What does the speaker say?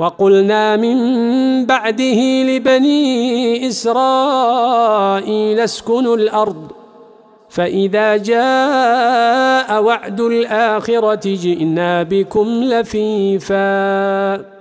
وقلنا من بعده لبني إسرائيل اسكنوا الأرض فإذا جاء وعد الآخرة جئنا بكم لفيفاً.